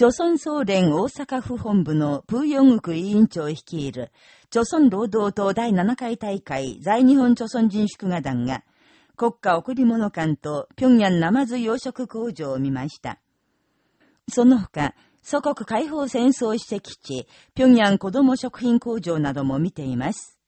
朝鮮総連大阪府本部のプーヨングク委員長率いる、朝鮮労働党第7回大会在日本朝鮮人祝賀団が、国家贈り物館と平壌ナマズ養殖工場を見ました。その他、祖国解放戦争史跡地、平壌子供食品工場なども見ています。